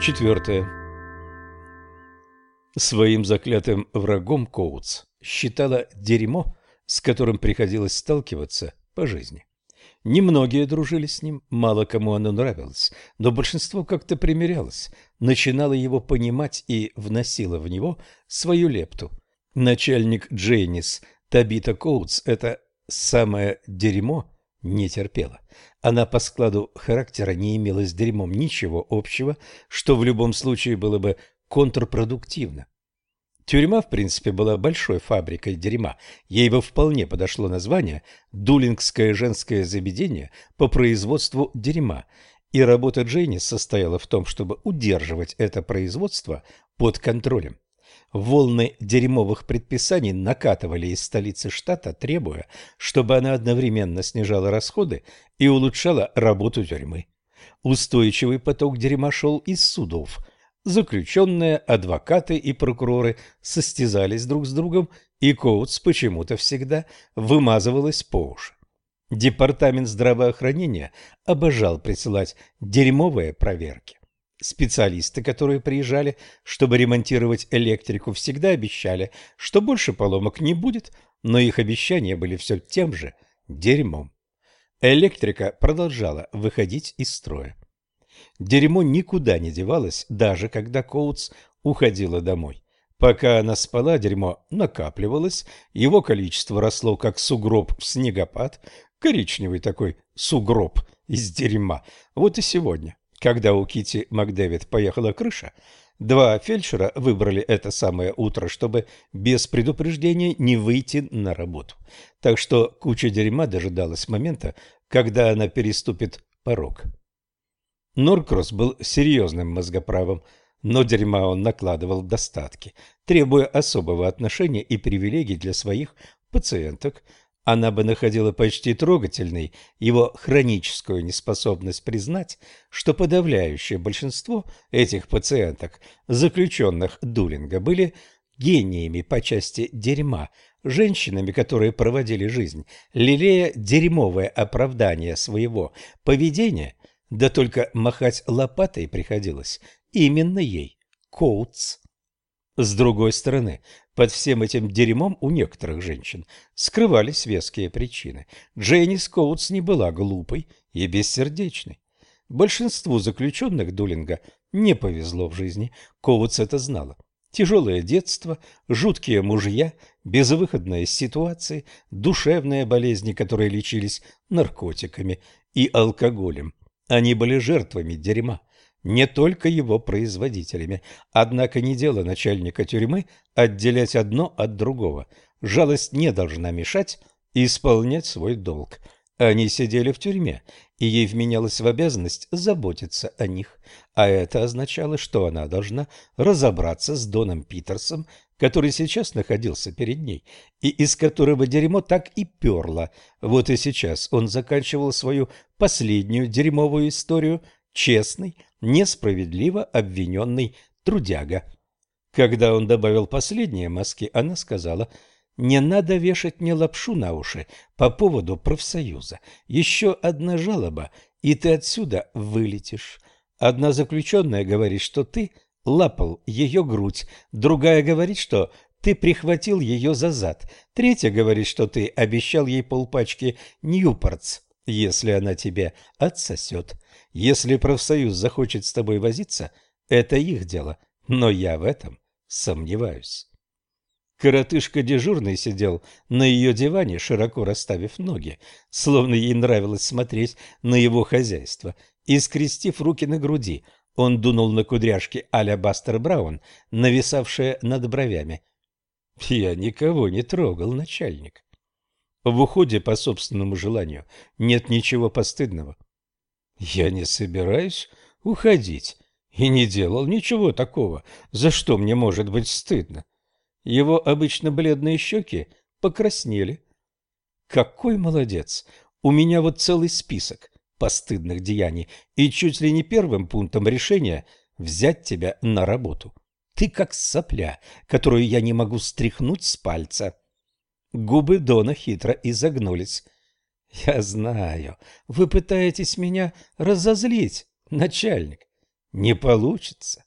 Четвертое. Своим заклятым врагом Коутс считала дерьмо, с которым приходилось сталкиваться по жизни. Немногие дружили с ним, мало кому оно нравилось, но большинство как-то примирялось, начинало его понимать и вносило в него свою лепту. Начальник Джейнис Табита Коутс это самое дерьмо не терпела. Она по складу характера не имела с дерьмом ничего общего, что в любом случае было бы контрпродуктивно. Тюрьма, в принципе, была большой фабрикой дерьма. Ей бы вполне подошло название «Дулингское женское заведение по производству дерьма». И работа Джейни состояла в том, чтобы удерживать это производство под контролем. Волны дерьмовых предписаний накатывали из столицы штата, требуя, чтобы она одновременно снижала расходы и улучшала работу тюрьмы. Устойчивый поток дерьма шел из судов. Заключенные, адвокаты и прокуроры состязались друг с другом, и Коутс почему-то всегда вымазывалась по уши. Департамент здравоохранения обожал присылать дерьмовые проверки. Специалисты, которые приезжали, чтобы ремонтировать электрику, всегда обещали, что больше поломок не будет, но их обещания были все тем же дерьмом. Электрика продолжала выходить из строя. Дерьмо никуда не девалось, даже когда Коутс уходила домой. Пока она спала, дерьмо накапливалось, его количество росло, как сугроб в снегопад, коричневый такой сугроб из дерьма. Вот и сегодня. Когда у Кити Макдэвид поехала крыша, два фельдшера выбрали это самое утро, чтобы без предупреждения не выйти на работу. Так что куча дерьма дожидалась момента, когда она переступит порог. Норкросс был серьезным мозгоправом, но дерьма он накладывал в достатки, требуя особого отношения и привилегий для своих пациенток, она бы находила почти трогательной его хроническую неспособность признать, что подавляющее большинство этих пациенток, заключенных Дулинга, были гениями по части дерьма, женщинами, которые проводили жизнь, лелея дерьмовое оправдание своего поведения, да только махать лопатой приходилось именно ей, Коутс. С другой стороны, под всем этим дерьмом у некоторых женщин скрывались веские причины. Дженни Скоутс не была глупой и бессердечной. Большинству заключенных Дулинга не повезло в жизни, Коутс это знала. Тяжелое детство, жуткие мужья, безвыходные ситуации, душевные болезни, которые лечились наркотиками и алкоголем. Они были жертвами дерьма не только его производителями. Однако не дело начальника тюрьмы отделять одно от другого. Жалость не должна мешать исполнять свой долг. Они сидели в тюрьме, и ей вменялось в обязанность заботиться о них, а это означало, что она должна разобраться с Доном Питерсом, который сейчас находился перед ней, и из которого дерьмо так и перло. Вот и сейчас он заканчивал свою последнюю дерьмовую историю – честный, несправедливо обвиненный трудяга. Когда он добавил последние маски, она сказала, «Не надо вешать мне лапшу на уши по поводу профсоюза. Еще одна жалоба, и ты отсюда вылетишь. Одна заключенная говорит, что ты лапал ее грудь, другая говорит, что ты прихватил ее за зад, третья говорит, что ты обещал ей полпачки Ньюпортс, если она тебе отсосет. Если профсоюз захочет с тобой возиться, это их дело, но я в этом сомневаюсь. Коротышка дежурный сидел на ее диване, широко расставив ноги, словно ей нравилось смотреть на его хозяйство, и, скрестив руки на груди, он дунул на кудряшки а-ля Бастер Браун, нависавшие над бровями. «Я никого не трогал, начальник». В уходе по собственному желанию нет ничего постыдного. Я не собираюсь уходить и не делал ничего такого, за что мне может быть стыдно. Его обычно бледные щеки покраснели. Какой молодец! У меня вот целый список постыдных деяний, и чуть ли не первым пунктом решения взять тебя на работу. Ты как сопля, которую я не могу стряхнуть с пальца. Губы Дона хитро изогнулись. Я знаю, вы пытаетесь меня разозлить, начальник. Не получится.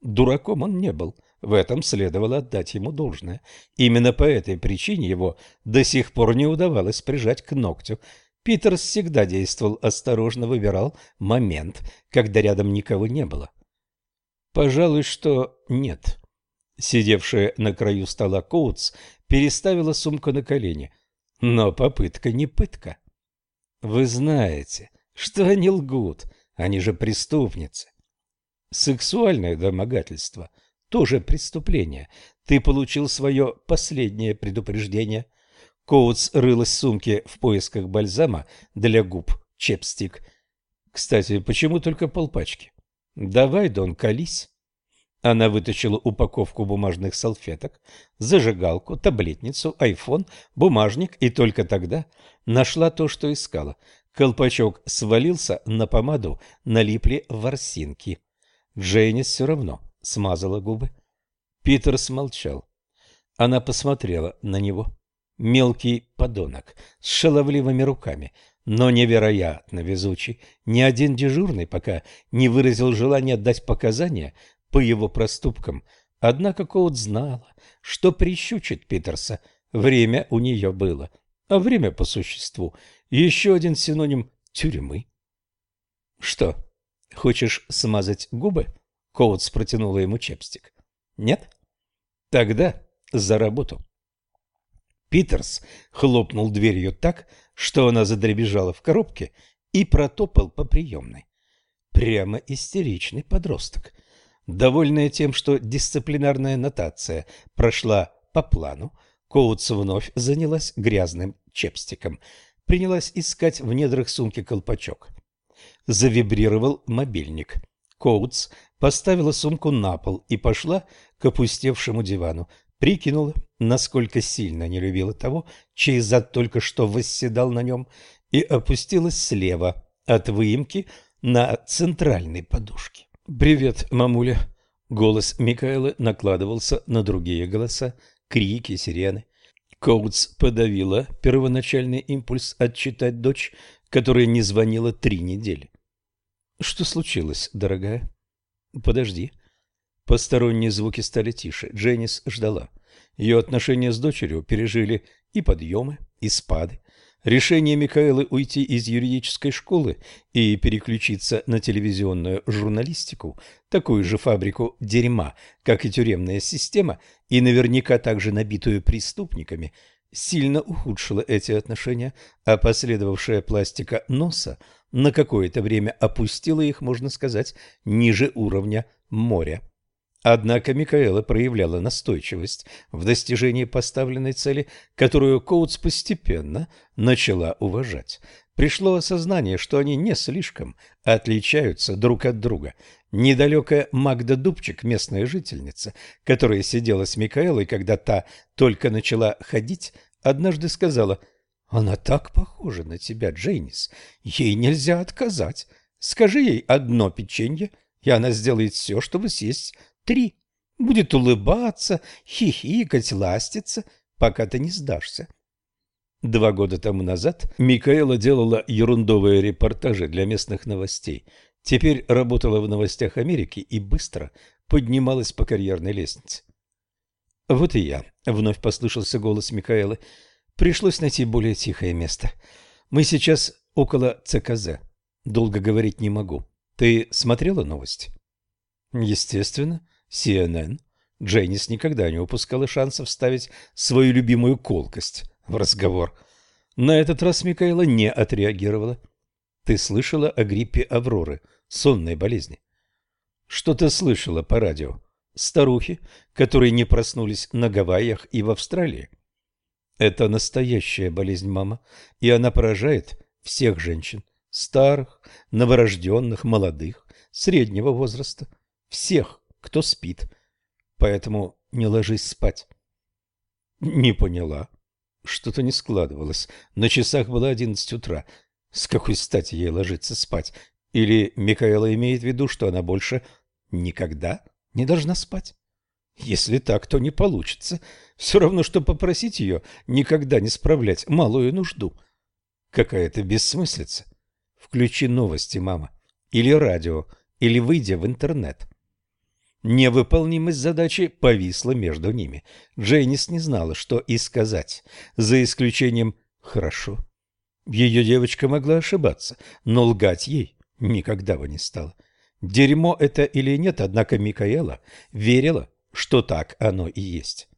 Дураком он не был. В этом следовало отдать ему должное. Именно по этой причине его до сих пор не удавалось прижать к ногтю. Питерс всегда действовал осторожно, выбирал момент, когда рядом никого не было. Пожалуй, что нет. Сидевшая на краю стола Коутс переставила сумку на колени. Но попытка не пытка. Вы знаете, что они лгут, они же преступницы. Сексуальное домогательство – тоже преступление. Ты получил свое последнее предупреждение. Коутс рылась в сумке в поисках бальзама для губ, чепстик. Кстати, почему только полпачки? Давай, Дон, колись. Она вытащила упаковку бумажных салфеток, зажигалку, таблетницу, айфон, бумажник и только тогда нашла то, что искала. Колпачок свалился на помаду, налипли ворсинки. Джейнис все равно смазала губы. Питер смолчал. Она посмотрела на него. Мелкий подонок с шаловливыми руками, но невероятно везучий. Ни один дежурный пока не выразил желания дать показания по его проступкам. Однако Коут знала, что прищучит Питерса. Время у нее было. А время по существу – еще один синоним тюрьмы. Что, хочешь смазать губы? Коутс протянула ему чепстик. Нет? Тогда за работу. Питерс хлопнул дверью так, что она задребежала в коробке и протопал по приемной. Прямо истеричный подросток. Довольная тем, что дисциплинарная нотация прошла по плану, Коутс вновь занялась грязным чепстиком. Принялась искать в недрах сумки колпачок. Завибрировал мобильник. Коутс поставила сумку на пол и пошла к опустевшему дивану. Прикинула, насколько сильно не любила того, чей зад только что восседал на нем, и опустилась слева от выемки на центральной подушке. «Привет, мамуля!» Голос Микаэлы накладывался на другие голоса, крики, сирены. Коутс подавила первоначальный импульс отчитать дочь, которая не звонила три недели. «Что случилось, дорогая?» «Подожди». Посторонние звуки стали тише. Дженнис ждала. Ее отношения с дочерью пережили и подъемы, и спады. Решение Микаэлы уйти из юридической школы и переключиться на телевизионную журналистику, такую же фабрику дерьма, как и тюремная система, и наверняка также набитую преступниками, сильно ухудшило эти отношения, а последовавшая пластика носа на какое-то время опустила их, можно сказать, ниже уровня моря. Однако Микаэла проявляла настойчивость в достижении поставленной цели, которую Коутс постепенно начала уважать. Пришло осознание, что они не слишком отличаются друг от друга. Недалекая Магда Дубчик, местная жительница, которая сидела с Микаэлой, когда та только начала ходить, однажды сказала «Она так похожа на тебя, Джейнис, ей нельзя отказать. Скажи ей одно печенье, и она сделает все, чтобы съесть Три. Будет улыбаться, хихикать, ластиться, пока ты не сдашься. Два года тому назад Микаэла делала ерундовые репортажи для местных новостей. Теперь работала в новостях Америки и быстро поднималась по карьерной лестнице. «Вот и я», — вновь послышался голос Микаэлы. «Пришлось найти более тихое место. Мы сейчас около ЦКЗ. Долго говорить не могу. Ты смотрела новости?» «Естественно. CNN, Дженнис никогда не упускала шанса вставить свою любимую колкость в разговор. На этот раз Микаэла не отреагировала. Ты слышала о гриппе Авроры, сонной болезни? Что-то слышала по радио. Старухи, которые не проснулись на Гавайях и в Австралии. Это настоящая болезнь, мама, и она поражает всех женщин. Старых, новорожденных, молодых, среднего возраста. Всех кто спит. Поэтому не ложись спать. Не поняла. Что-то не складывалось. На часах было одиннадцать утра. С какой стати ей ложиться спать? Или Микаэла имеет в виду, что она больше никогда не должна спать? Если так, то не получится. Все равно, что попросить ее никогда не справлять малую нужду. Какая-то бессмыслица. Включи новости, мама. Или радио. или выйдя в интернет. Невыполнимость задачи повисла между ними. Джейнис не знала, что и сказать, за исключением «хорошо». Ее девочка могла ошибаться, но лгать ей никогда бы не стала. Дерьмо это или нет, однако Микаэла верила, что так оно и есть.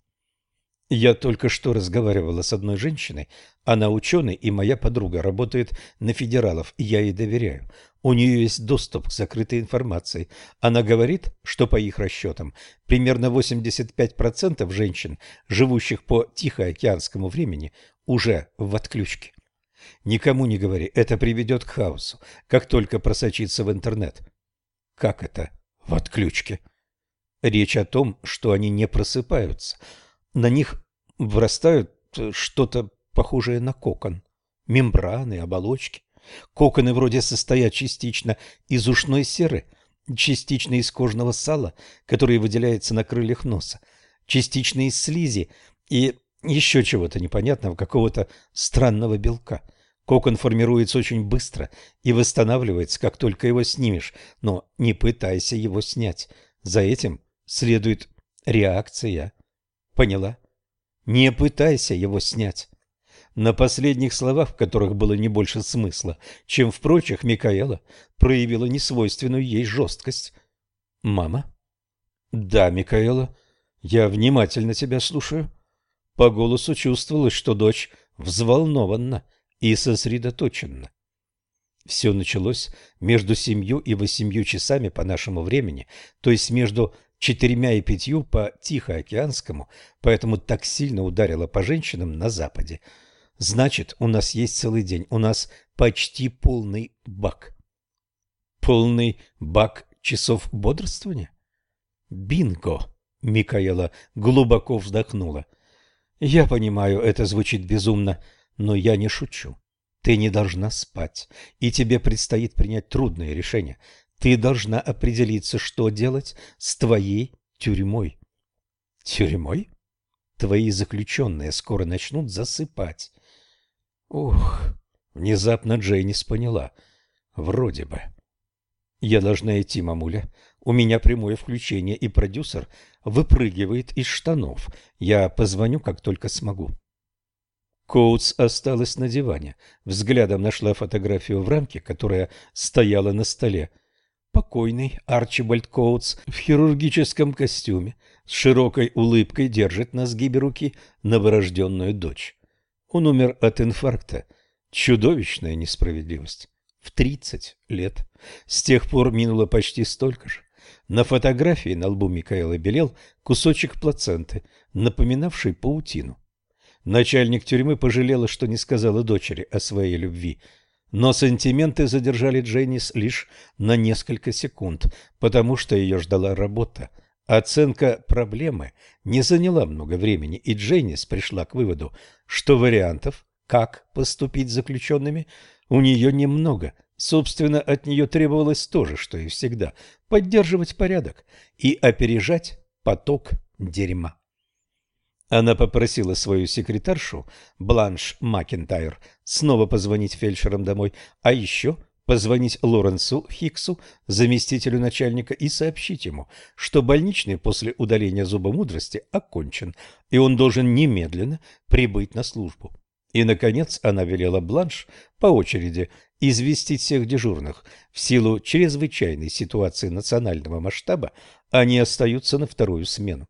Я только что разговаривала с одной женщиной, она ученый и моя подруга работает на федералов, и я ей доверяю. У нее есть доступ к закрытой информации. Она говорит, что по их расчетам примерно 85% женщин, живущих по Тихоокеанскому времени, уже в отключке. Никому не говори, это приведет к хаосу, как только просочится в интернет. Как это в отключке? Речь о том, что они не просыпаются. На них вырастают э, что-то похожее на кокон. Мембраны, оболочки. Коконы вроде состоят частично из ушной серы, частично из кожного сала, которое выделяется на крыльях носа, частично из слизи и еще чего-то непонятного, какого-то странного белка. Кокон формируется очень быстро и восстанавливается, как только его снимешь, но не пытайся его снять. За этим следует реакция. Поняла? Не пытайся его снять. На последних словах, в которых было не больше смысла, чем в прочих, Микаэла проявила несвойственную ей жесткость. «Мама?» «Да, Микаэла, я внимательно тебя слушаю». По голосу чувствовалось, что дочь взволнована и сосредоточена. Все началось между семью и восемью часами по нашему времени, то есть между четырьмя и пятью по Тихоокеанскому, поэтому так сильно ударило по женщинам на Западе – Значит, у нас есть целый день. У нас почти полный бак. Полный бак часов бодрствования? Бинго! Микаэла глубоко вздохнула. Я понимаю, это звучит безумно, но я не шучу. Ты не должна спать, и тебе предстоит принять трудное решение. Ты должна определиться, что делать с твоей тюрьмой. Тюрьмой? Твои заключенные скоро начнут засыпать. Ух, внезапно Джейнис поняла. Вроде бы. Я должна идти, мамуля. У меня прямое включение, и продюсер выпрыгивает из штанов. Я позвоню, как только смогу. Коутс осталась на диване. Взглядом нашла фотографию в рамке, которая стояла на столе. Покойный Арчибальд Коутс в хирургическом костюме с широкой улыбкой держит на сгибе руки новорожденную дочь. Он умер от инфаркта. Чудовищная несправедливость. В 30 лет. С тех пор минуло почти столько же. На фотографии на лбу Микаэла белел кусочек плаценты, напоминавший паутину. Начальник тюрьмы пожалела, что не сказала дочери о своей любви. Но сантименты задержали Дженнис лишь на несколько секунд, потому что ее ждала работа – Оценка проблемы не заняла много времени, и Дженнис пришла к выводу, что вариантов, как поступить с заключенными, у нее немного. Собственно, от нее требовалось то же, что и всегда – поддерживать порядок и опережать поток дерьма. Она попросила свою секретаршу, Бланш Макентайр, снова позвонить фельдшерам домой, а еще позвонить Лоренсу Хиксу, заместителю начальника, и сообщить ему, что больничный после удаления зуба мудрости окончен, и он должен немедленно прибыть на службу. И, наконец, она велела Бланш по очереди известить всех дежурных. В силу чрезвычайной ситуации национального масштаба они остаются на вторую смену.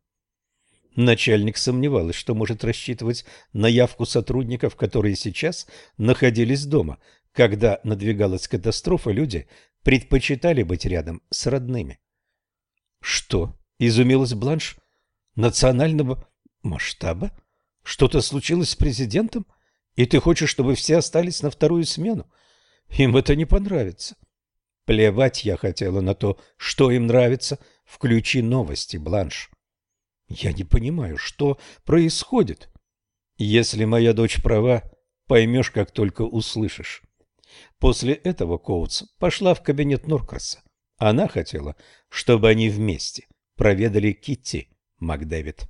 Начальник сомневалась, что может рассчитывать на явку сотрудников, которые сейчас находились дома, когда надвигалась катастрофа, люди предпочитали быть рядом с родными. Что? Изумилась Бланш. Национального масштаба? Что-то случилось с президентом? И ты хочешь, чтобы все остались на вторую смену? Им это не понравится. Плевать я хотела на то, что им нравится. Включи новости, Бланш. Я не понимаю, что происходит. Если моя дочь права, поймешь, как только услышишь. После этого Коутс пошла в кабинет Норкраса. Она хотела, чтобы они вместе проведали Китти Макдэвид.